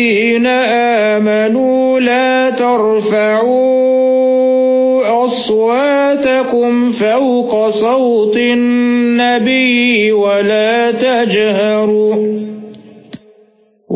الذين آمنوا لا ترفعوا أصواتكم فوق صوت النبي ولا تجهروا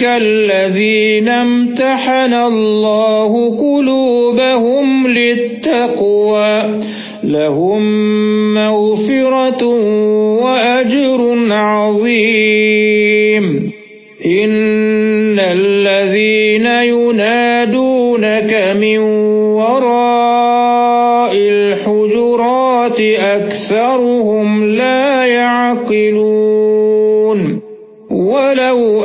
أولئك الذين امتحن الله قلوبهم للتقوى. لهم مغفرة وأجر عظيم. إن الذين ينادونك من وراء الحجرات أكثرهم لا يعقلون. ولو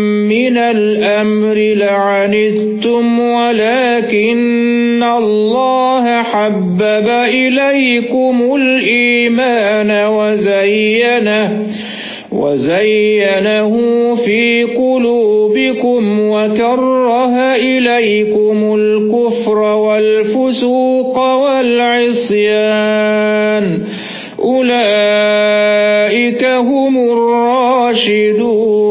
من الأمر لعنتم ولكن الله حبب إليكم الإيمان وزينه وزينه في قلوبكم وكره إليكم الكفر والفسوق والعصيان. أولئك هم الراشدون.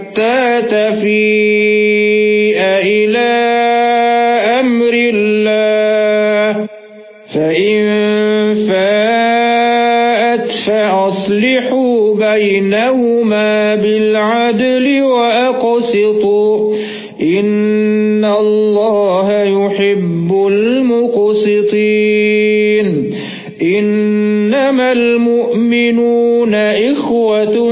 تفيء إلى أمر الله فإن فاءت فأصلحوا بينهما بالعدل وأقسطوا إن الله يحب المقسطين إنما المؤمنون إخوة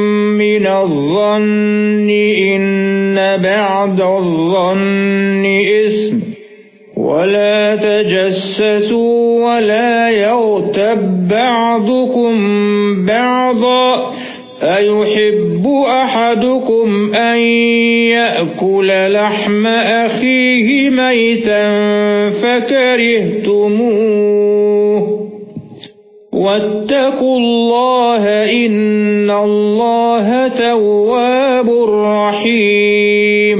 من الظن إن بعد الظن إثم. ولا تجسسوا ولا يغتب بعضكم بعضا. أيحب أحدكم أن يأكل لحم أخيه ميتا فكرهتموه. واتقوا الله إن الله تواب رحيم.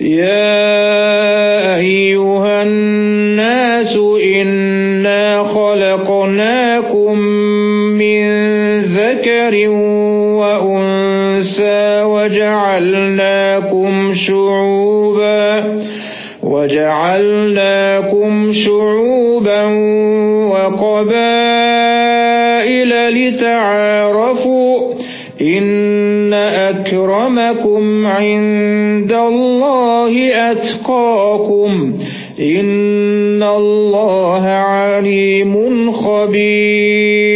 يا أيها الناس إنا خلقناكم من ذكر وأنثى وجعلناكم شعوبا وجعلناكم شعوبا وقبائل لتعارفوا إن أكرمكم عند الله أتقاكم إن الله عليم خبير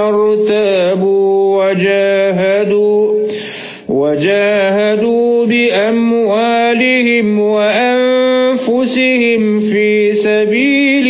لم يرتابوا وجاهدوا وجاهدوا بأموالهم وأنفسهم في سبيل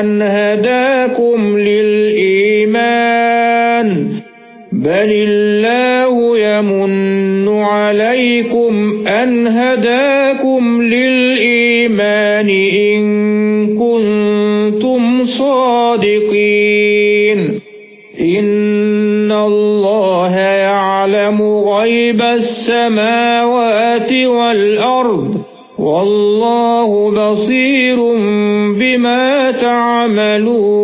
أن هداكم للإيمان بل الله يمن عليكم أن هداكم للإيمان إن كنتم صادقين إن الله يعلم غيب السماوات والأرض والله بصير تعملون